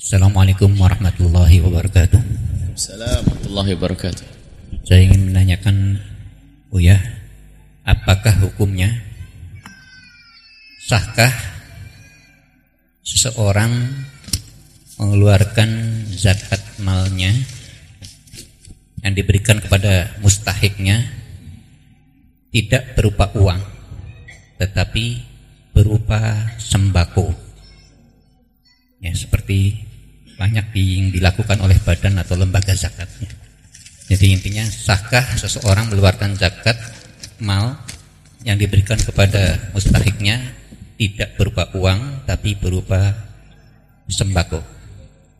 Assalamualaikum warahmatullahi wabarakatuh. Assalamualaikum warahmatullahi wabarakatuh. Saya ingin menanyakan Buya, apakah hukumnya sahkah seseorang mengeluarkan zakat malnya yang diberikan kepada mustahiknya tidak berupa uang tetapi berupa sembako ya seperti banyak yang dilakukan oleh badan atau lembaga zakatnya. Jadi intinya sahkah seseorang mengeluarkan zakat mal yang diberikan kepada mustahiknya tidak berupa uang tapi berupa sembako?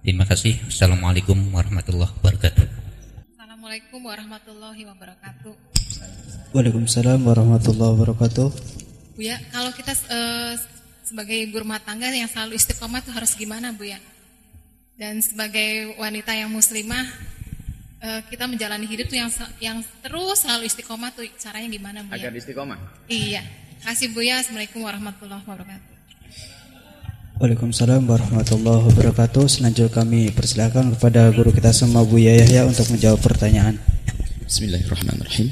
Terima kasih. Assalamualaikum warahmatullahi wabarakatuh. Assalamualaikum warahmatullahi wabarakatuh. Waalaikumsalam warahmatullahi wabarakatuh. Bu ya, kalau kita uh, sebagai ibu rumah tangga yang selalu istiqomah itu harus gimana Bu ya? Dan sebagai wanita yang muslimah, uh, kita menjalani hidup tuh yang yang terus selalu istiqomah tuh caranya gimana Bu ya? Agar istiqomah? Iya. Kasih Bu ya. Assalamualaikum warahmatullahi wabarakatuh. Waalaikumsalam warahmatullahi wabarakatuh. Selanjutnya kami persilakan kepada guru kita semua Bu Yahya untuk menjawab pertanyaan. Bismillahirrahmanirrahim.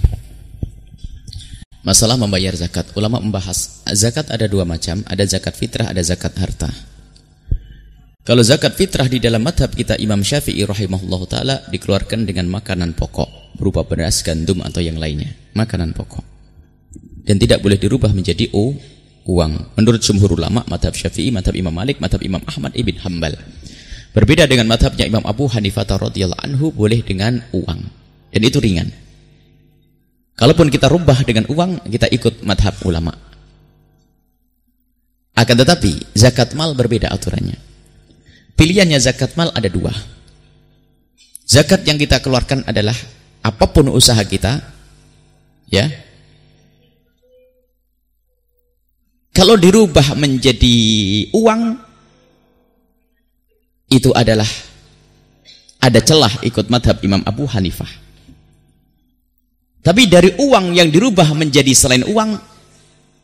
Masalah membayar zakat. Ulama membahas zakat ada dua macam, ada zakat fitrah, ada zakat harta. Kalau zakat fitrah di dalam madhab kita Imam Syafi'i rahimahullah ta'ala dikeluarkan dengan makanan pokok berupa beras, gandum atau yang lainnya. Makanan pokok. Dan tidak boleh dirubah menjadi u, uang. Menurut jumhur ulama, madhab Syafi'i, madhab Imam Malik, madhab Imam Ahmad ibn Hambal. Berbeda dengan madhabnya Imam Abu Hanifah radhiyallahu anhu boleh dengan uang. Dan itu ringan. Kalaupun kita rubah dengan uang, kita ikut madhab ulama. Akan tetapi, zakat mal berbeda aturannya. Pilihannya zakat mal ada dua. Zakat yang kita keluarkan adalah apa pun usaha kita, ya. Kalau dirubah menjadi uang, itu adalah ada celah ikut madhab Imam Abu Hanifah. Tapi dari uang yang dirubah menjadi selain uang,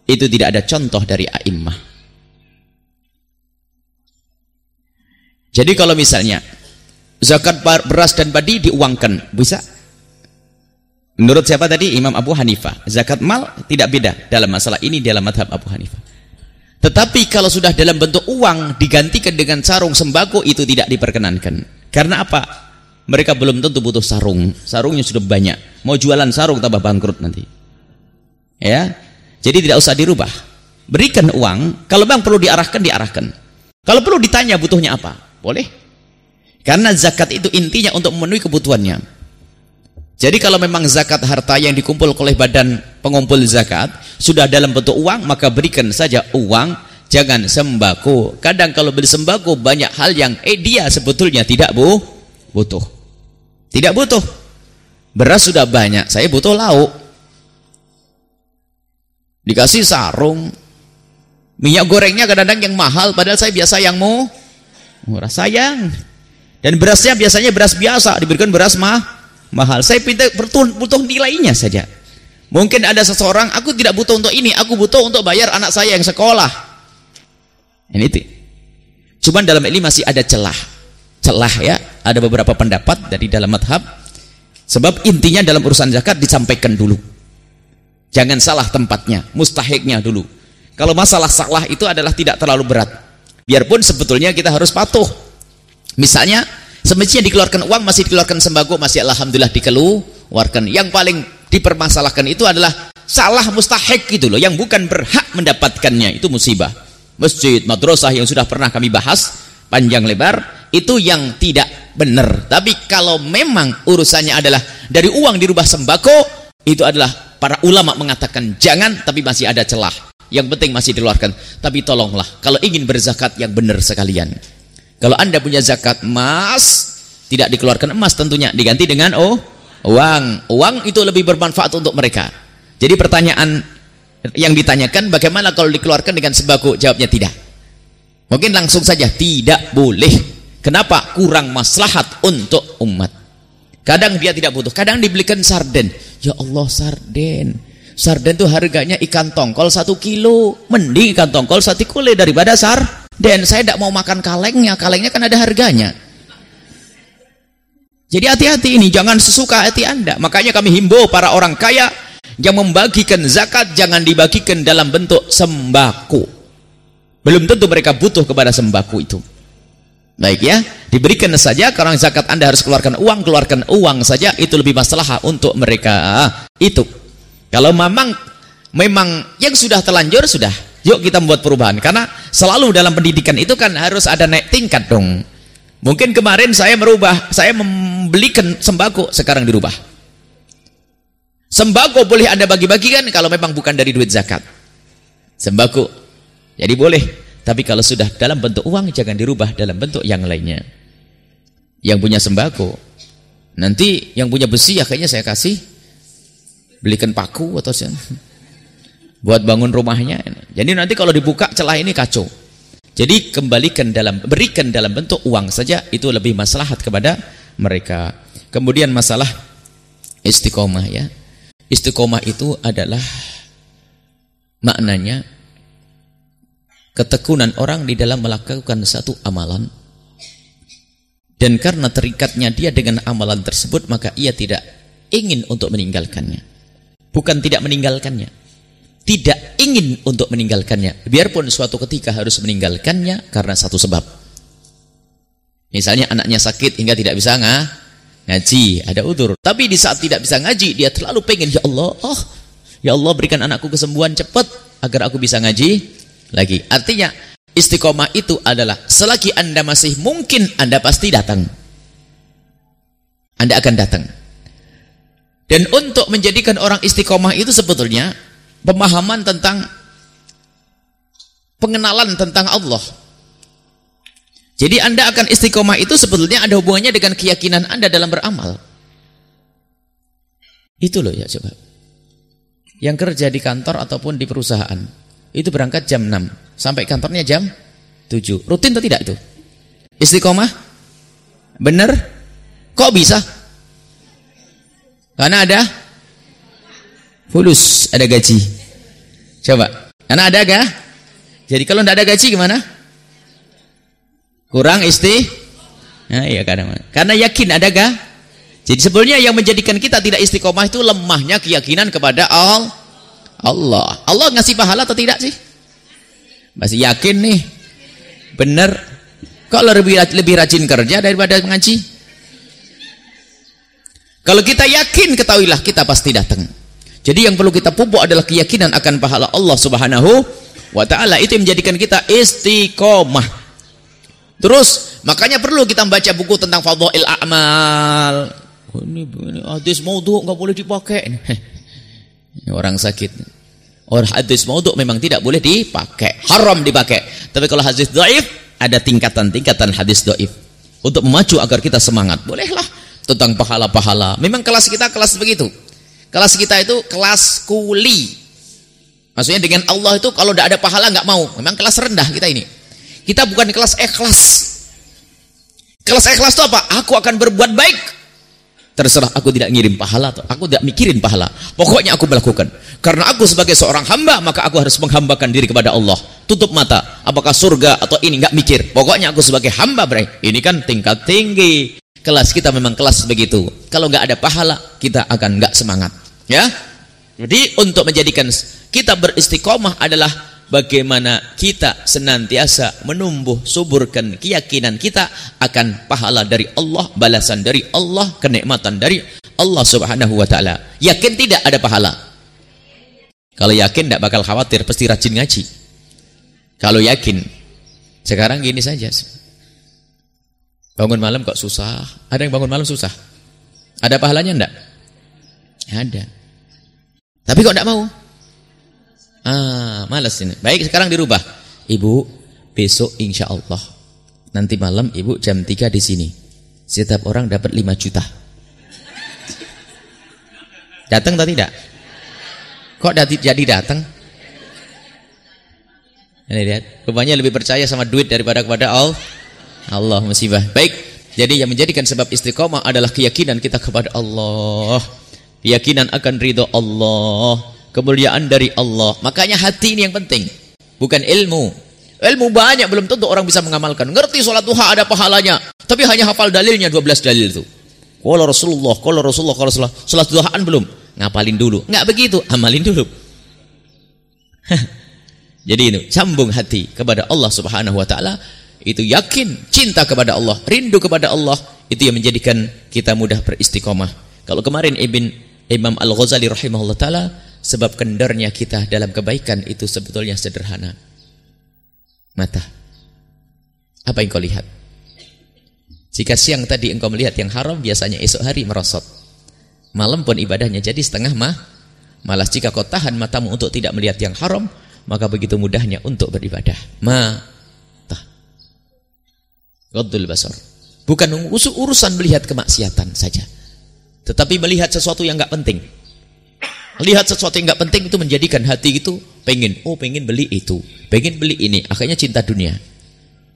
itu tidak ada contoh dari a'immah. Jadi kalau misalnya zakat beras dan padi diuangkan, bisa? Menurut siapa tadi? Imam Abu Hanifah. Zakat mal tidak beda dalam masalah ini dalam madhab Abu Hanifah. Tetapi kalau sudah dalam bentuk uang digantikan dengan sarung sembako itu tidak diperkenankan. Karena apa? Mereka belum tentu butuh sarung. Sarungnya sudah banyak. Mau jualan sarung tambah bangkrut nanti. Ya. Jadi tidak usah dirubah. Berikan uang. Kalau bang perlu diarahkan, diarahkan. Kalau perlu ditanya butuhnya apa? Boleh. Karena zakat itu intinya untuk memenuhi kebutuhannya. Jadi kalau memang zakat harta yang dikumpul oleh badan pengumpul zakat sudah dalam bentuk uang, maka berikan saja uang, jangan sembako. Kadang kalau beli sembako banyak hal yang eh dia sebetulnya tidak bu, butuh. Tidak butuh. Beras sudah banyak, saya butuh lauk. Dikasih sarung. Minyak gorengnya kadang-kadang yang mahal, padahal saya biasa yang mau murah sayang. Dan berasnya biasanya beras biasa, diberikan beras mah mahal. Saya pinta butuh, butuh nilainya saja. Mungkin ada seseorang, aku tidak butuh untuk ini, aku butuh untuk bayar anak saya yang sekolah. Ini itu. Cuman dalam ini masih ada celah. Celah ya, ada beberapa pendapat dari dalam madhab sebab intinya dalam urusan zakat disampaikan dulu jangan salah tempatnya mustahiknya dulu kalau masalah salah itu adalah tidak terlalu berat biarpun sebetulnya kita harus patuh misalnya semestinya dikeluarkan uang masih dikeluarkan sembako masih alhamdulillah dikeluarkan yang paling dipermasalahkan itu adalah salah mustahik gitu loh yang bukan berhak mendapatkannya itu musibah masjid madrasah yang sudah pernah kami bahas panjang lebar itu yang tidak benar. Tapi kalau memang urusannya adalah dari uang dirubah sembako, itu adalah para ulama mengatakan jangan, tapi masih ada celah. Yang penting masih dikeluarkan. Tapi tolonglah, kalau ingin berzakat yang benar sekalian. Kalau anda punya zakat emas, tidak dikeluarkan emas tentunya, diganti dengan oh uang. Uang itu lebih bermanfaat untuk mereka. Jadi pertanyaan yang ditanyakan bagaimana kalau dikeluarkan dengan sembako? Jawabnya tidak. Mungkin langsung saja tidak boleh Kenapa? Kurang maslahat untuk umat. Kadang dia tidak butuh. Kadang dibelikan sarden. Ya Allah sarden. Sarden itu harganya ikan tongkol satu kilo. Mending ikan tongkol satu kilo daripada sar Dan saya tidak mau makan kalengnya, kalengnya kan ada harganya. Jadi hati-hati ini, jangan sesuka hati anda. Makanya kami himbau para orang kaya yang membagikan zakat jangan dibagikan dalam bentuk sembako. Belum tentu mereka butuh kepada sembako itu. Baik ya, diberikan saja karena zakat Anda harus keluarkan uang, keluarkan uang saja itu lebih masalah untuk mereka. Itu. Kalau memang memang yang sudah terlanjur sudah, yuk kita membuat perubahan karena selalu dalam pendidikan itu kan harus ada naik tingkat dong. Mungkin kemarin saya merubah, saya membelikan sembako, sekarang dirubah. Sembako boleh Anda bagi-bagikan kalau memang bukan dari duit zakat. Sembako. Jadi boleh tapi kalau sudah dalam bentuk uang jangan dirubah dalam bentuk yang lainnya. Yang punya sembako. Nanti yang punya besi ya kayaknya saya kasih belikan paku atau buat bangun rumahnya. Jadi nanti kalau dibuka celah ini kacau. Jadi kembalikan dalam berikan dalam bentuk uang saja itu lebih maslahat kepada mereka. Kemudian masalah istiqomah ya. Istiqomah itu adalah maknanya ketekunan orang di dalam melakukan satu amalan dan karena terikatnya dia dengan amalan tersebut maka ia tidak ingin untuk meninggalkannya bukan tidak meninggalkannya tidak ingin untuk meninggalkannya biarpun suatu ketika harus meninggalkannya karena satu sebab misalnya anaknya sakit hingga tidak bisa ngah, ngaji ada udur tapi di saat tidak bisa ngaji dia terlalu pengen ya Allah oh ya Allah berikan anakku kesembuhan cepat agar aku bisa ngaji lagi. Artinya istiqomah itu adalah selagi Anda masih mungkin Anda pasti datang. Anda akan datang. Dan untuk menjadikan orang istiqomah itu sebetulnya pemahaman tentang pengenalan tentang Allah. Jadi Anda akan istiqomah itu sebetulnya ada hubungannya dengan keyakinan Anda dalam beramal. Itu loh ya coba. Yang kerja di kantor ataupun di perusahaan itu berangkat jam 6 sampai kantornya jam 7 rutin atau tidak itu istiqomah benar kok bisa karena ada fulus ada gaji coba karena ada gak jadi kalau tidak ada gaji gimana kurang isti nah, iya karena karena yakin ada gak jadi sebenarnya yang menjadikan kita tidak istiqomah itu lemahnya keyakinan kepada Allah Allah. Allah ngasih pahala atau tidak sih? Masih yakin nih? Benar. Kalau lebih lebih rajin kerja daripada mengaji? Kalau kita yakin ketahuilah kita pasti datang. Jadi yang perlu kita pupuk adalah keyakinan akan pahala Allah Subhanahu wa taala. Itu yang menjadikan kita istiqomah. Terus makanya perlu kita membaca buku tentang fadhail a'mal. Oh, ini, ini hadis maudhu enggak boleh dipakai. Orang sakit. Orang hadis maudhu memang tidak boleh dipakai, haram dipakai. Tapi kalau hadis dhaif ada tingkatan-tingkatan hadis dhaif untuk memacu agar kita semangat. Bolehlah tentang pahala-pahala. Memang kelas kita kelas begitu. Kelas kita itu kelas kuli. Maksudnya dengan Allah itu kalau tidak ada pahala nggak mau. Memang kelas rendah kita ini. Kita bukan kelas ikhlas. Kelas ikhlas itu apa? Aku akan berbuat baik Terserah aku tidak ngirim pahala atau aku tidak mikirin pahala. Pokoknya aku melakukan. Karena aku sebagai seorang hamba maka aku harus menghambakan diri kepada Allah. Tutup mata. Apakah surga atau ini nggak mikir. Pokoknya aku sebagai hamba bre. Ini kan tingkat tinggi. Kelas kita memang kelas begitu. Kalau nggak ada pahala kita akan nggak semangat. Ya. Jadi untuk menjadikan kita beristiqomah adalah bagaimana kita senantiasa menumbuh suburkan keyakinan kita akan pahala dari Allah, balasan dari Allah, kenikmatan dari Allah Subhanahu wa taala. Yakin tidak ada pahala? Kalau yakin tidak bakal khawatir, pasti rajin ngaji. Kalau yakin, sekarang gini saja. Bangun malam kok susah? Ada yang bangun malam susah? Ada pahalanya enggak? Ada. Tapi kok enggak mau? Ah, malas ini. Baik, sekarang dirubah. Ibu, besok insya Allah nanti malam ibu jam 3 di sini. Setiap orang dapat 5 juta. Datang atau tidak? Kok jadi datang? Ini lihat, rupanya lebih percaya sama duit daripada kepada Allah. Allah musibah. Baik, jadi yang menjadikan sebab istiqomah adalah keyakinan kita kepada Allah. Keyakinan akan ridho Allah kemuliaan dari Allah. Makanya hati ini yang penting, bukan ilmu. Ilmu banyak belum tentu orang bisa mengamalkan. Ngerti sholat duha ada pahalanya, tapi hanya hafal dalilnya 12 dalil itu. Kalau Rasulullah, kalau Rasulullah, kalau Rasulullah, sholat duhaan belum, ngapalin dulu. Nggak begitu, amalin dulu. Jadi itu sambung hati kepada Allah Subhanahu wa taala itu yakin cinta kepada Allah, rindu kepada Allah itu yang menjadikan kita mudah beristiqomah. Kalau kemarin Ibn Imam Al-Ghazali rahimahullah taala sebab kendarnya kita dalam kebaikan itu sebetulnya sederhana mata. Apa yang kau lihat? Jika siang tadi engkau melihat yang haram, biasanya esok hari merosot. Malam pun ibadahnya jadi setengah mah. Malas jika kau tahan matamu untuk tidak melihat yang haram, maka begitu mudahnya untuk beribadah. Mata. Ghaddul basar. Bukan urusan melihat kemaksiatan saja. Tetapi melihat sesuatu yang enggak penting. Lihat sesuatu yang enggak penting itu menjadikan hati itu pengen, oh pengen beli itu, pengen beli ini, akhirnya cinta dunia.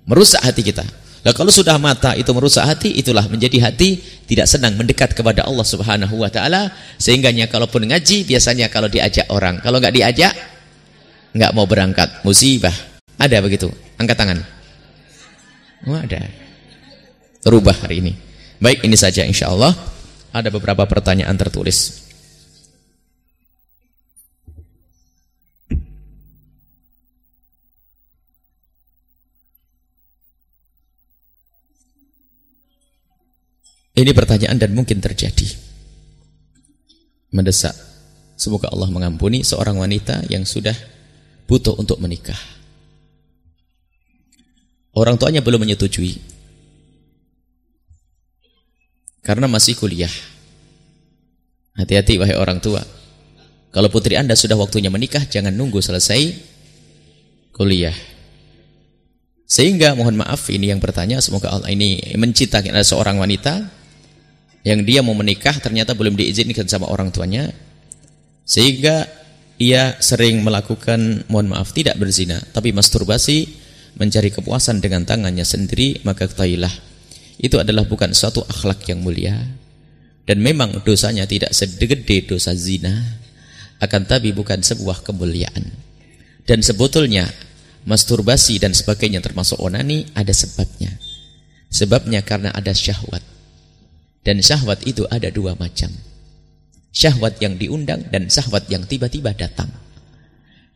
Merusak hati kita. Nah, kalau sudah mata itu merusak hati, itulah menjadi hati tidak senang mendekat kepada Allah Subhanahu wa taala, sehingganya kalaupun ngaji biasanya kalau diajak orang, kalau nggak diajak nggak mau berangkat, musibah. Ada begitu? Angkat tangan. Oh, ada. Rubah hari ini. Baik, ini saja insya Allah. Ada beberapa pertanyaan tertulis. Ini pertanyaan dan mungkin terjadi. Mendesak. Semoga Allah mengampuni seorang wanita yang sudah butuh untuk menikah. Orang tuanya belum menyetujui. Karena masih kuliah. Hati-hati wahai orang tua. Kalau putri anda sudah waktunya menikah, jangan nunggu selesai kuliah. Sehingga mohon maaf ini yang bertanya, semoga Allah ini menciptakan ada seorang wanita yang dia mau menikah ternyata belum diizinkan sama orang tuanya sehingga ia sering melakukan mohon maaf tidak berzina tapi masturbasi mencari kepuasan dengan tangannya sendiri maka ketahuilah itu adalah bukan suatu akhlak yang mulia dan memang dosanya tidak segede dosa zina akan tapi bukan sebuah kemuliaan dan sebetulnya masturbasi dan sebagainya termasuk onani ada sebabnya sebabnya karena ada syahwat dan syahwat itu ada dua macam. Syahwat yang diundang dan syahwat yang tiba-tiba datang.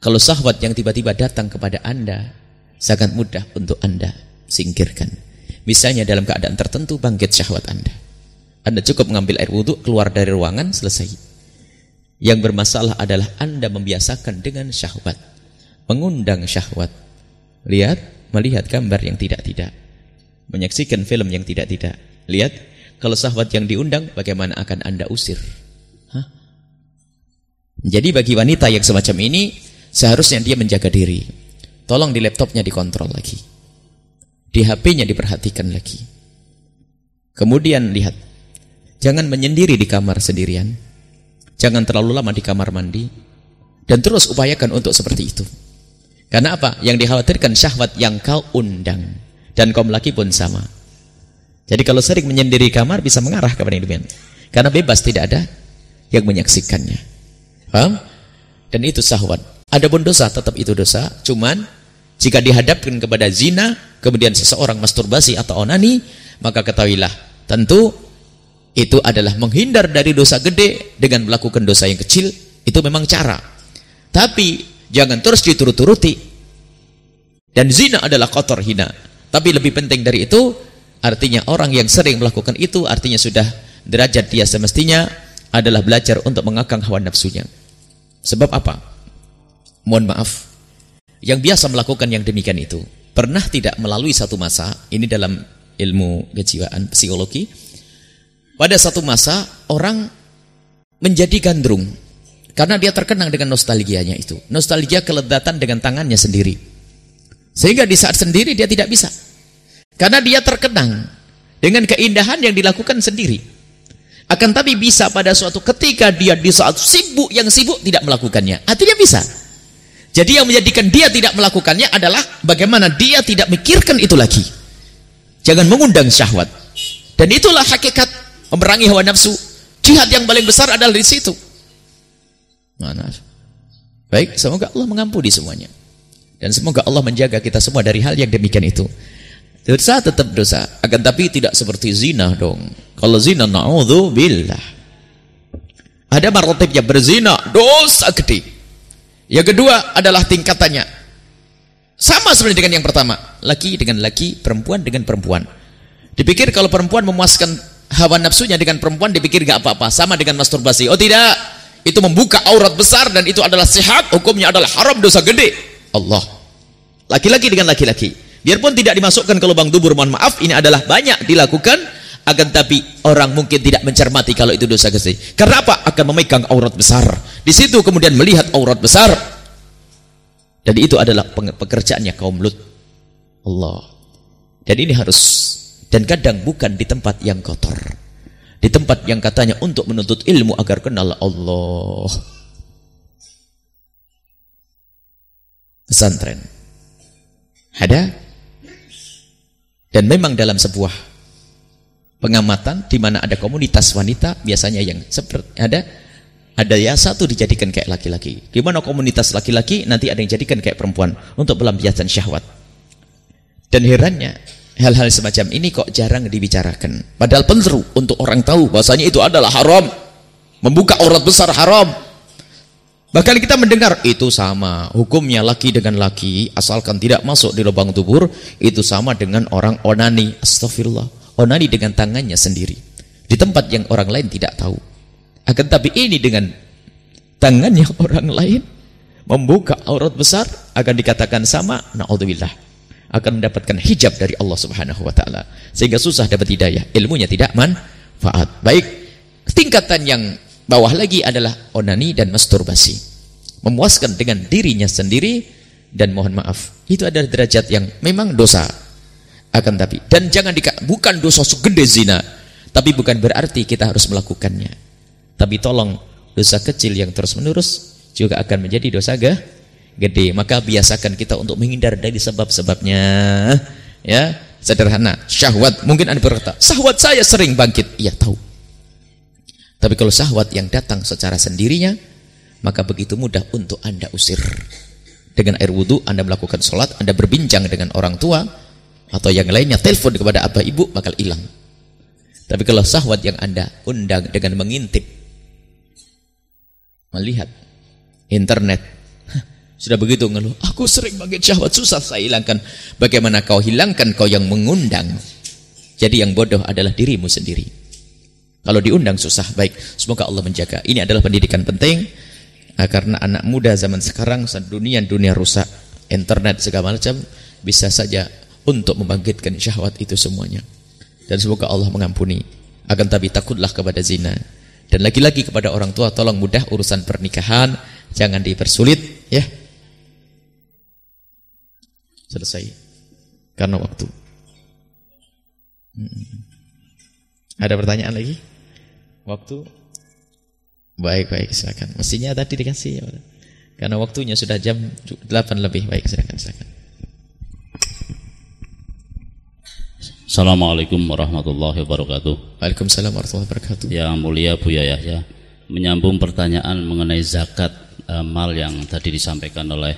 Kalau syahwat yang tiba-tiba datang kepada anda, sangat mudah untuk anda singkirkan. Misalnya dalam keadaan tertentu bangkit syahwat anda. Anda cukup mengambil air wudhu, keluar dari ruangan, selesai. Yang bermasalah adalah anda membiasakan dengan syahwat. Mengundang syahwat. Lihat, melihat gambar yang tidak-tidak. Menyaksikan film yang tidak-tidak. Lihat, kalau sahabat yang diundang, bagaimana akan anda usir? Hah? Jadi bagi wanita yang semacam ini, seharusnya dia menjaga diri. Tolong di laptopnya dikontrol lagi. Di HP-nya diperhatikan lagi. Kemudian lihat, jangan menyendiri di kamar sendirian. Jangan terlalu lama di kamar mandi. Dan terus upayakan untuk seperti itu. Karena apa? Yang dikhawatirkan syahwat yang kau undang. Dan kaum laki pun sama. Jadi kalau sering menyendiri kamar bisa mengarah kepada demikian. Karena bebas tidak ada yang menyaksikannya. Paham? Dan itu sahwat. Adapun dosa tetap itu dosa, cuman jika dihadapkan kepada zina, kemudian seseorang masturbasi atau onani, maka ketahuilah, tentu itu adalah menghindar dari dosa gede dengan melakukan dosa yang kecil, itu memang cara. Tapi jangan terus diturut-turuti. Dan zina adalah kotor hina. Tapi lebih penting dari itu, Artinya orang yang sering melakukan itu artinya sudah derajat dia semestinya adalah belajar untuk mengakang hawa nafsunya. Sebab apa? Mohon maaf. Yang biasa melakukan yang demikian itu pernah tidak melalui satu masa, ini dalam ilmu kejiwaan psikologi. Pada satu masa orang menjadi gandrung karena dia terkenang dengan nostalgianya itu. Nostalgia keledatan dengan tangannya sendiri. Sehingga di saat sendiri dia tidak bisa. Karena dia terkenang dengan keindahan yang dilakukan sendiri. Akan tapi bisa pada suatu ketika dia di saat sibuk yang sibuk tidak melakukannya. Artinya bisa. Jadi yang menjadikan dia tidak melakukannya adalah bagaimana dia tidak mikirkan itu lagi. Jangan mengundang syahwat. Dan itulah hakikat memerangi hawa nafsu. Jihad yang paling besar adalah di situ. Mana? Baik, semoga Allah mengampuni semuanya. Dan semoga Allah menjaga kita semua dari hal yang demikian itu. Dosa tetap dosa, akan tapi tidak seperti zina dong. Kalau zina billah. Ada marotipnya berzina, dosa gede. Yang kedua adalah tingkatannya. Sama seperti dengan yang pertama. Laki dengan laki, perempuan dengan perempuan. Dipikir kalau perempuan memuaskan hawa nafsunya dengan perempuan, dipikir gak apa-apa. Sama dengan masturbasi. Oh tidak. Itu membuka aurat besar dan itu adalah sehat. Hukumnya adalah haram dosa gede. Allah. Laki-laki dengan laki-laki. Biarpun tidak dimasukkan ke lubang dubur, mohon maaf, ini adalah banyak dilakukan, akan tapi orang mungkin tidak mencermati kalau itu dosa kecil. Karena apa? Akan memegang aurat besar. Di situ kemudian melihat aurat besar. Dan itu adalah pekerjaannya kaum Lut. Allah. Dan ini harus dan kadang bukan di tempat yang kotor. Di tempat yang katanya untuk menuntut ilmu agar kenal Allah. Pesantren. Ada dan memang dalam sebuah pengamatan di mana ada komunitas wanita biasanya yang seperti ada ada ya satu dijadikan kayak laki-laki. Di mana komunitas laki-laki nanti ada yang jadikan kayak perempuan untuk pelampiasan syahwat. Dan herannya hal-hal semacam ini kok jarang dibicarakan. Padahal perlu untuk orang tahu bahasanya itu adalah haram. Membuka aurat besar haram. Bahkan kita mendengar itu sama hukumnya laki dengan laki asalkan tidak masuk di lubang tubur itu sama dengan orang onani. Astagfirullah. Onani dengan tangannya sendiri di tempat yang orang lain tidak tahu. Akan tapi ini dengan tangannya orang lain membuka aurat besar akan dikatakan sama naudzubillah akan mendapatkan hijab dari Allah Subhanahu wa taala sehingga susah dapat hidayah ilmunya tidak manfaat baik tingkatan yang Bawah lagi adalah onani dan masturbasi. Memuaskan dengan dirinya sendiri dan mohon maaf, itu adalah derajat yang memang dosa. Akan tapi dan jangan dika, bukan dosa segede zina, tapi bukan berarti kita harus melakukannya. Tapi tolong dosa kecil yang terus-menerus juga akan menjadi dosa gah, gede. Maka biasakan kita untuk menghindar dari sebab-sebabnya. Ya, sederhana. Syahwat, mungkin Anda berkata, "Syahwat saya sering bangkit." Iya, tahu. Tapi kalau syahwat yang datang secara sendirinya, maka begitu mudah untuk anda usir. Dengan air wudhu, anda melakukan sholat, anda berbincang dengan orang tua, atau yang lainnya, telepon kepada abah ibu, bakal hilang. Tapi kalau syahwat yang anda undang dengan mengintip, melihat internet, sudah begitu ngeluh, aku sering banget syahwat, susah saya hilangkan. Bagaimana kau hilangkan kau yang mengundang? Jadi yang bodoh adalah dirimu sendiri. Kalau diundang susah, baik. Semoga Allah menjaga. Ini adalah pendidikan penting uh, karena anak muda zaman sekarang dunia dunia rusak, internet segala macam bisa saja untuk membangkitkan syahwat itu semuanya. Dan semoga Allah mengampuni. Akan tapi takutlah kepada zina. Dan lagi-lagi kepada orang tua tolong mudah urusan pernikahan, jangan dipersulit ya. Selesai. Karena waktu. Hmm. Ada pertanyaan lagi? Waktu Baik-baik silakan. Mestinya tadi dikasih ya. Karena waktunya sudah jam 8 lebih. Baik silakan silakan. Assalamualaikum warahmatullahi wabarakatuh. Waalaikumsalam warahmatullahi wabarakatuh. Yang mulia Buya Yahya, menyambung pertanyaan mengenai zakat uh, mal yang tadi disampaikan oleh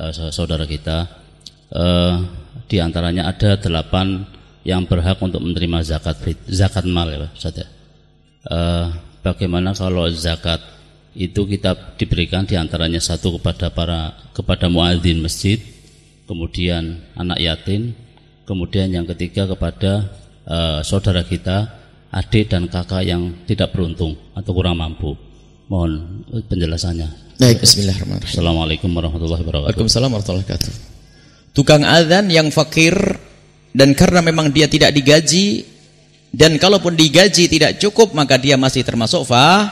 uh, saudara kita. Uh, di antaranya ada delapan yang berhak untuk menerima zakat zakat mal ya, Ustaz ya uh, bagaimana kalau zakat itu kita diberikan di antaranya satu kepada para kepada muadzin masjid, kemudian anak yatim, kemudian yang ketiga kepada uh, saudara kita, adik dan kakak yang tidak beruntung atau kurang mampu. Mohon penjelasannya. Baik, Bismillahirrahmanirrahim. Assalamualaikum warahmatullahi wabarakatuh. Waalaikumsalam warahmatullahi wabarakatuh. Tukang azan yang fakir dan karena memang dia tidak digaji dan kalaupun digaji tidak cukup maka dia masih termasuk fa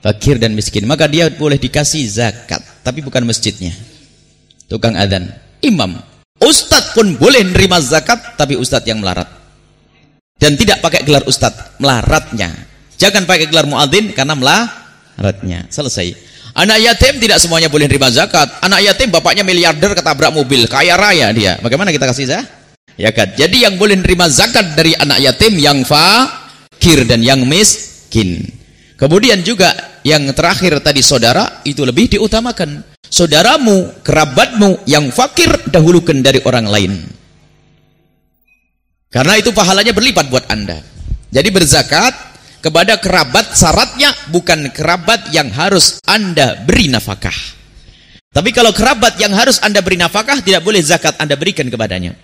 fakir dan miskin. Maka dia boleh dikasih zakat, tapi bukan masjidnya. Tukang adzan, imam, ustadz pun boleh menerima zakat tapi ustadz yang melarat. Dan tidak pakai gelar ustadz, melaratnya. Jangan pakai gelar muadzin karena melaratnya. Selesai. Anak yatim tidak semuanya boleh menerima zakat. Anak yatim bapaknya miliarder ketabrak mobil, kaya raya dia. Bagaimana kita kasih zakat? Ya kan? Jadi yang boleh menerima zakat dari anak yatim yang fakir dan yang miskin. Kemudian juga yang terakhir tadi saudara itu lebih diutamakan. Saudaramu, kerabatmu yang fakir dahulukan dari orang lain. Karena itu pahalanya berlipat buat Anda. Jadi berzakat kepada kerabat syaratnya bukan kerabat yang harus Anda beri nafkah. Tapi kalau kerabat yang harus Anda beri nafkah tidak boleh zakat Anda berikan kepadanya.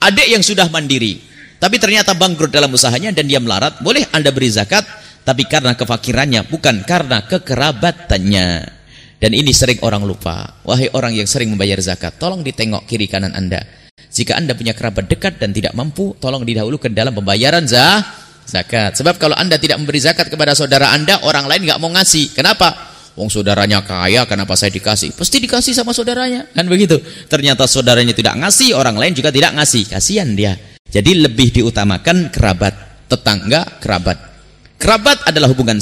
Adik yang sudah mandiri tapi ternyata bangkrut dalam usahanya dan dia melarat, boleh Anda beri zakat tapi karena kefakirannya bukan karena kekerabatannya. Dan ini sering orang lupa. Wahai orang yang sering membayar zakat, tolong ditengok kiri kanan Anda. Jika Anda punya kerabat dekat dan tidak mampu, tolong didahulukan dalam pembayaran zah, zakat. Sebab kalau Anda tidak memberi zakat kepada saudara Anda, orang lain nggak mau ngasih. Kenapa? Wong saudaranya kaya, kenapa saya dikasih? Pasti dikasih sama saudaranya. Kan begitu. Ternyata saudaranya tidak ngasih, orang lain juga tidak ngasih. Kasihan dia. Jadi lebih diutamakan kerabat, tetangga, kerabat. Kerabat adalah hubungan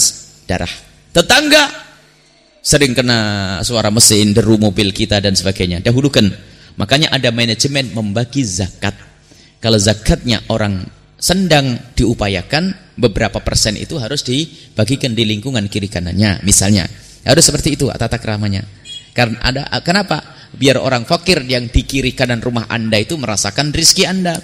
darah. Tetangga sering kena suara mesin, deru mobil kita dan sebagainya. Dahulukan. Makanya ada manajemen membagi zakat. Kalau zakatnya orang sedang diupayakan, beberapa persen itu harus dibagikan di lingkungan kiri kanannya. Misalnya, harus seperti itu tata keramanya. Karena ada kenapa? Biar orang fakir yang di kiri kanan rumah Anda itu merasakan rizki Anda.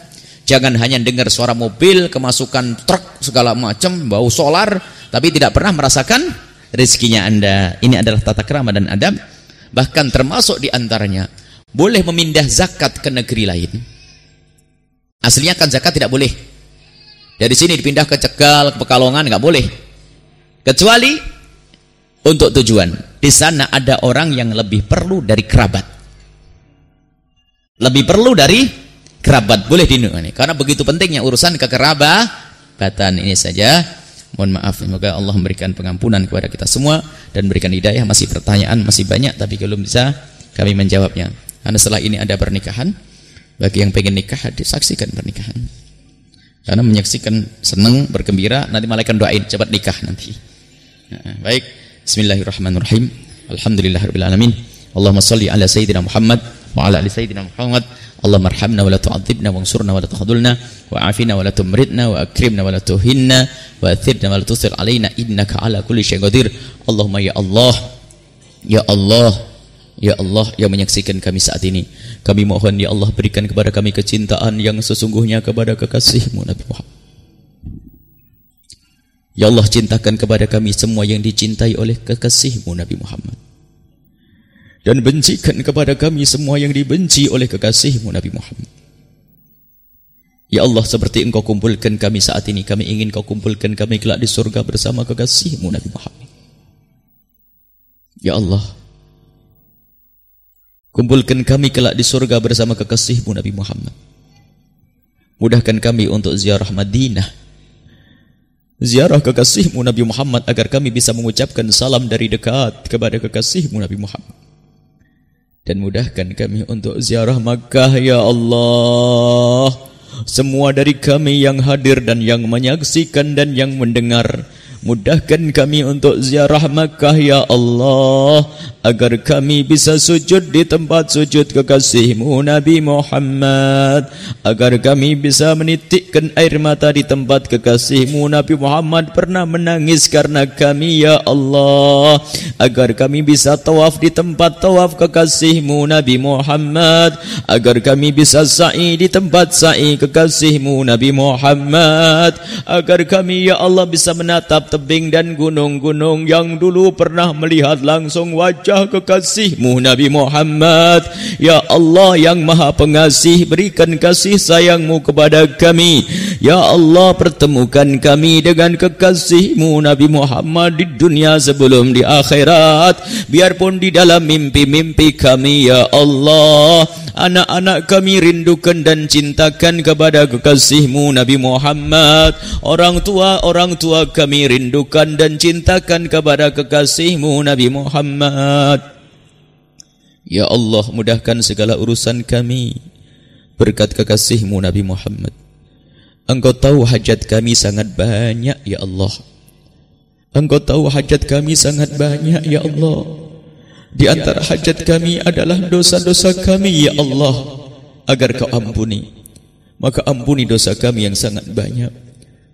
Jangan hanya dengar suara mobil, kemasukan truk segala macam, bau solar, tapi tidak pernah merasakan rezekinya Anda. Ini adalah tata kerama dan adab. Bahkan termasuk di antaranya boleh memindah zakat ke negeri lain. Aslinya kan zakat tidak boleh. Dari sini dipindah ke Cegal, ke Pekalongan nggak boleh. Kecuali untuk tujuan. Di sana ada orang yang lebih perlu dari kerabat. Lebih perlu dari kerabat boleh dinukani karena begitu pentingnya urusan kekerabatan ini saja Mohon maaf, semoga Allah memberikan pengampunan kepada kita semua dan berikan hidayah. Masih pertanyaan masih banyak tapi belum bisa kami menjawabnya. Karena setelah ini ada pernikahan, bagi yang pengen nikah disaksikan pernikahan. Karena menyaksikan senang, bergembira, nanti malaikat doain cepat nikah nanti. baik, Bismillahirrahmanirrahim. Alhamdulillahirabbil alamin. Allahumma salli ala sayyidina Muhammad wa ala ali sayyidina Muhammad. Allahumma arhamna wa la tu'adzibna wansurna wa la tahdulna wa afina wa la tumridna wa akrimna wa la tuhinna wa athirna wa la tusir alaina innaka ala kulli qadir. Allahumma ya Allah ya Allah ya Allah yang menyaksikan kami saat ini kami mohon ya Allah berikan kepada kami kecintaan yang sesungguhnya kepada kekasihmu Nabi Muhammad Ya Allah cintakan kepada kami semua yang dicintai oleh kekasihmu Nabi Muhammad dan bencikan kepada kami semua yang dibenci oleh kekasihmu Nabi Muhammad. Ya Allah seperti engkau kumpulkan kami saat ini kami ingin kau kumpulkan kami kelak di surga bersama kekasihmu Nabi Muhammad. Ya Allah kumpulkan kami kelak di surga bersama kekasihmu Nabi Muhammad. Mudahkan kami untuk ziarah Madinah. Ziarah kekasihmu Nabi Muhammad agar kami bisa mengucapkan salam dari dekat kepada kekasihmu Nabi Muhammad dan mudahkan kami untuk ziarah Makkah ya Allah. Semua dari kami yang hadir dan yang menyaksikan dan yang mendengar Mudahkan kami untuk ziarah Makkah ya Allah. Agar kami bisa sujud di tempat sujud kekasihmu Nabi Muhammad. Agar kami bisa menitikkan air mata di tempat kekasihmu Nabi Muhammad pernah menangis karena kami ya Allah. Agar kami bisa tawaf di tempat tawaf kekasihmu Nabi Muhammad. Agar kami bisa sa'i di tempat sa'i kekasihmu Nabi Muhammad. Agar kami ya Allah bisa menatap tebing dan gunung-gunung yang dulu pernah melihat langsung wajah kekasihmu Nabi Muhammad. Ya Allah yang maha pengasih berikan kasih sayangmu kepada kami. Ya Allah pertemukan kami dengan kekasihmu Nabi Muhammad di dunia sebelum di akhirat. Biarpun di dalam mimpi-mimpi kami Ya Allah anak-anak kami rindukan dan cintakan kepada kekasihmu Nabi Muhammad. Orang tua orang tua kami rindukan dan cintakan kepada kekasihmu Nabi Muhammad. Ya Allah mudahkan segala urusan kami. Berkat kekasihmu Nabi Muhammad. Engkau tahu hajat kami sangat banyak ya Allah. Engkau tahu hajat kami sangat banyak ya Allah di antara hajat kami adalah dosa-dosa kami ya Allah agar kau ampuni. Maka ampuni dosa kami yang sangat banyak.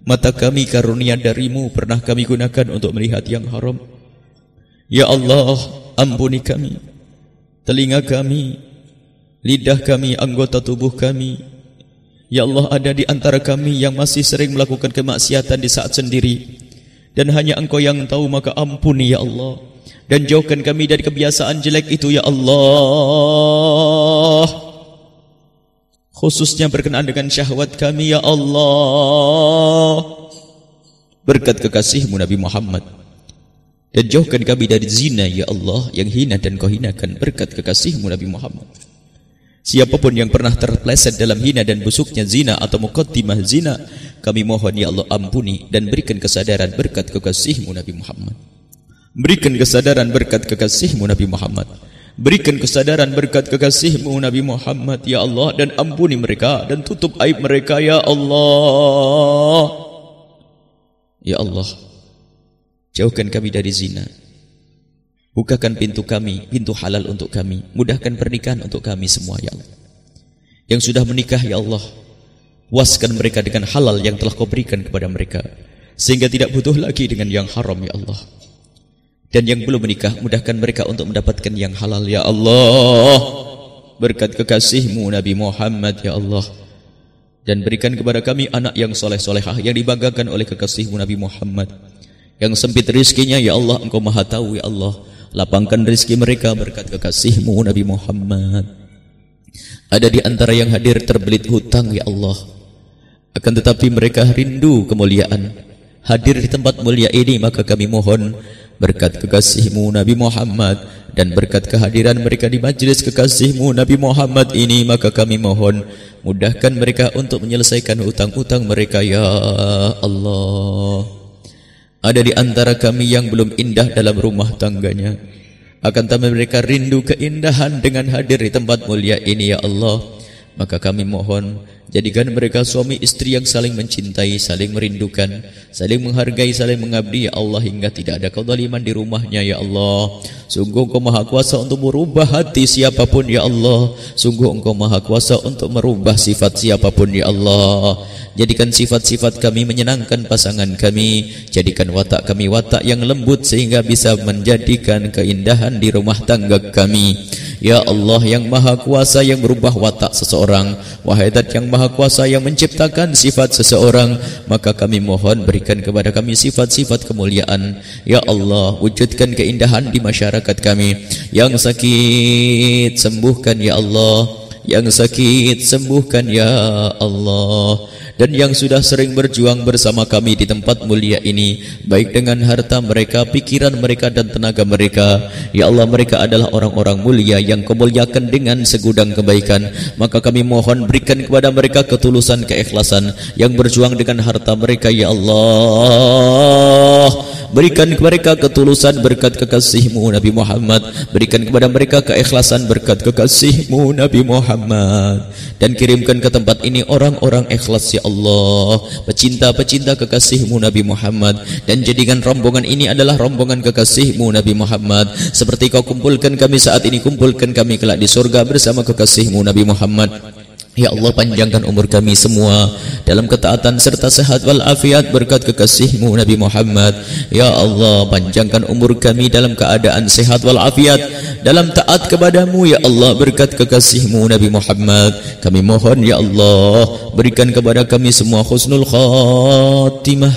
Mata kami karunia darimu pernah kami gunakan untuk melihat yang haram. Ya Allah, ampuni kami. telinga kami, lidah kami, anggota tubuh kami. Ya Allah ada di antara kami yang masih sering melakukan kemaksiatan di saat sendiri. Dan hanya engkau yang tahu maka ampuni ya Allah. Dan jauhkan kami dari kebiasaan jelek itu ya Allah. Khususnya berkenaan dengan syahwat kami ya Allah. Berkat kekasihmu Nabi Muhammad. Dan jauhkan kami dari zina ya Allah yang hina dan kau hinakan berkat kekasihmu Nabi Muhammad. Siapa pun yang pernah terpleset dalam hina dan busuknya zina atau mukaddimah zina, kami mohon ya Allah ampuni dan berikan kesadaran berkat kekasihmu Nabi Muhammad. Berikan kesadaran berkat kekasihmu Nabi Muhammad. Berikan kesadaran berkat kekasihmu Nabi Muhammad ya Allah dan ampuni mereka dan tutup aib mereka ya Allah. Ya Allah. Jauhkan kami dari zina. Bukakan pintu kami, pintu halal untuk kami. Mudahkan pernikahan untuk kami semua, ya Allah. Yang sudah menikah, ya Allah. Puaskan mereka dengan halal yang telah kau berikan kepada mereka. Sehingga tidak butuh lagi dengan yang haram, ya Allah. Dan yang belum menikah, mudahkan mereka untuk mendapatkan yang halal, ya Allah. Berkat kekasihmu, Nabi Muhammad, ya Allah. Dan berikan kepada kami anak yang soleh-solehah, yang dibanggakan oleh kekasihmu, Nabi Muhammad. Yang sempit rizkinya ya Allah engkau maha tahu ya Allah Lapangkan rizki mereka berkat kekasihmu Nabi Muhammad Ada di antara yang hadir terbelit hutang ya Allah Akan tetapi mereka rindu kemuliaan Hadir di tempat mulia ini maka kami mohon Berkat kekasihmu Nabi Muhammad Dan berkat kehadiran mereka di majlis kekasihmu Nabi Muhammad ini Maka kami mohon Mudahkan mereka untuk menyelesaikan hutang-hutang mereka Ya Allah ada di antara kami yang belum indah dalam rumah tangganya. Akan tapi mereka rindu keindahan dengan hadir di tempat mulia ini ya Allah. Maka kami mohon Jadikan mereka suami istri yang saling mencintai, saling merindukan, saling menghargai, saling mengabdi ya Allah hingga tidak ada kezaliman di rumahnya ya Allah. Sungguh Engkau Maha Kuasa untuk merubah hati siapa pun ya Allah. Sungguh Engkau Maha Kuasa untuk merubah sifat siapa pun ya Allah. Jadikan sifat-sifat kami menyenangkan pasangan kami. Jadikan watak kami watak yang lembut sehingga bisa menjadikan keindahan di rumah tangga kami. Ya Allah yang maha kuasa yang berubah watak seseorang Wahai dat yang maha kuasa yang menciptakan sifat seseorang Maka kami mohon berikan kepada kami sifat-sifat kemuliaan. Ya Allah wujudkan keindahan di masyarakat kami. Yang sakit sembuhkan Ya Allah. Yang sakit sembuhkan Ya Allah dan yang sudah sering berjuang bersama kami di tempat mulia ini baik dengan harta mereka, pikiran mereka dan tenaga mereka ya Allah mereka adalah orang-orang mulia yang kau muliakan dengan segudang kebaikan. Maka kami mohon berikan kepada mereka ketulusan keikhlasan yang berjuang dengan harta mereka ya Allah berikan kepada mereka ketulusan berkat kekasihmu Nabi Muhammad. Berikan kepada mereka keikhlasan berkat kekasihmu Nabi Muhammad. Dan kirimkan ke tempat ini orang-orang ikhlas ya Allah. Pecinta-pecinta kekasihmu Nabi Muhammad. Dan jadikan rombongan ini adalah rombongan kekasihmu Nabi Muhammad. Seperti kau kumpulkan kami saat ini Kumpulkan kami kelak di surga bersama kekasihmu Nabi Muhammad Ya Allah panjangkan umur kami semua dalam ketaatan serta sehat wal afiat berkat kekasihmu Nabi Muhammad. Ya Allah panjangkan umur kami dalam keadaan sehat wal afiat dalam taat kepadamu ya Allah berkat kekasihmu Nabi Muhammad. Kami mohon ya Allah berikan kepada kami semua husnul khatimah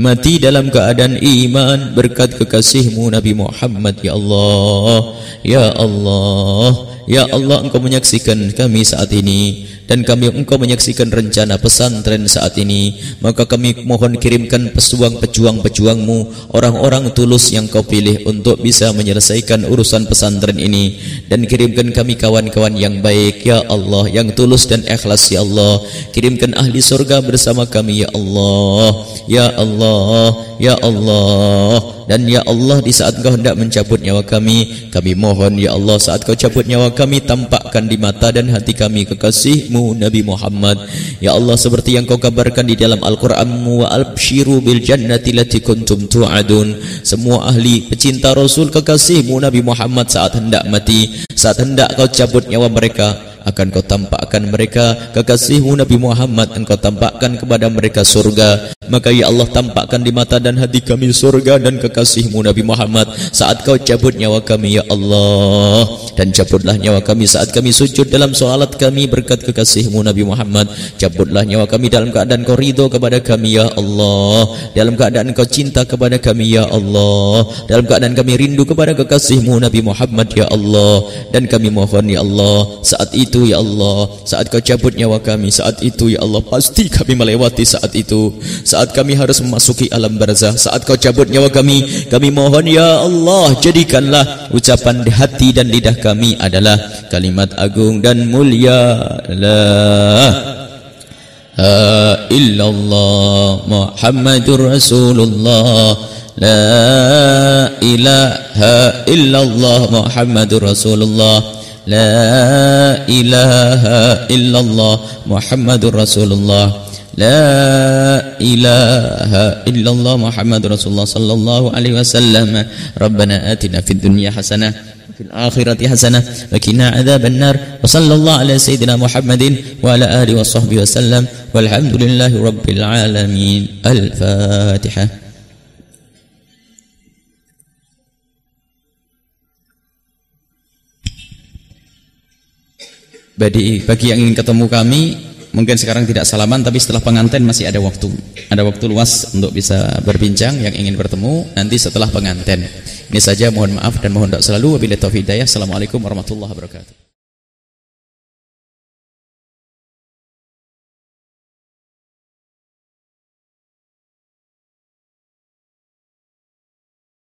mati dalam keadaan iman berkat kekasihmu Nabi Muhammad ya Allah ya Allah Ya Allah engkau menyaksikan kami saat ini dan kami engkau menyaksikan rencana pesantren saat ini. Maka kami mohon kirimkan pejuang-pejuang-pejuangmu orang-orang tulus yang kau pilih untuk bisa menyelesaikan urusan pesantren ini. Dan kirimkan kami kawan-kawan yang baik ya Allah yang tulus dan ikhlas ya Allah. Kirimkan ahli surga bersama kami ya Allah. Ya Allah ya Allah. Dan ya Allah di saat kau hendak mencabut nyawa kami kami mohon ya Allah saat kau cabut nyawa kami tampakkan di mata dan hati kami kekasihmu Nabi Muhammad. Ya Allah seperti yang kau kabarkan di dalam Al-Quranmu wa albshiru bil jannati lati kuntum tu'adun. Semua ahli pecinta Rasul kekasihmu Nabi Muhammad saat hendak mati saat hendak kau cabut nyawa mereka akan kau tampakkan mereka kekasihmu Nabi Muhammad. Engkau tampakkan kepada mereka surga. Maka ya Allah tampakkan di mata dan hati kami surga dan kekasihmu Nabi Muhammad. Saat kau cabut nyawa kami ya Allah. Dan cabutlah nyawa kami saat kami sujud dalam solat kami berkat kekasihmu Nabi Muhammad. Cabutlah nyawa kami dalam keadaan kau ridho kepada kami ya Allah. Dalam keadaan kau cinta kepada kami ya Allah. Dalam keadaan kami rindu kepada kekasihmu Nabi Muhammad ya Allah. Dan kami mohon ya Allah saat itu ya Allah. Saat kau cabut nyawa kami saat itu ya Allah pasti kami melewati saat itu. Saat kami harus memasuki alam barzah saat kau cabut nyawa kami kami mohon ya Allah jadikanlah ucapan di hati dan lidah kami adalah kalimat agung dan mulia. La illallah Muhammadur Rasulullah. La ilaha illallah Muhammadur Rasulullah la ilaha illallah Muhammadur Rasulullah لا إله إلا الله محمد رسول الله صلى الله عليه وسلم. ربنا آتنا في الدنيا حسنة وفي الآخرة حسنة وكنا عذاب النار. وصلى الله على سيدنا محمد وعلى آله وصحبه وسلم. والحمد لله رب العالمين. الفاتحة. Bagi, bagi yang ingin ketemu kami Mungkin sekarang tidak salaman tapi setelah pengantin masih ada waktu. Ada waktu luas untuk bisa berbincang yang ingin bertemu nanti setelah pengantin. Ini saja mohon maaf dan mohon doa selalu wabillahi taufiq hidayah. Assalamualaikum warahmatullahi wabarakatuh.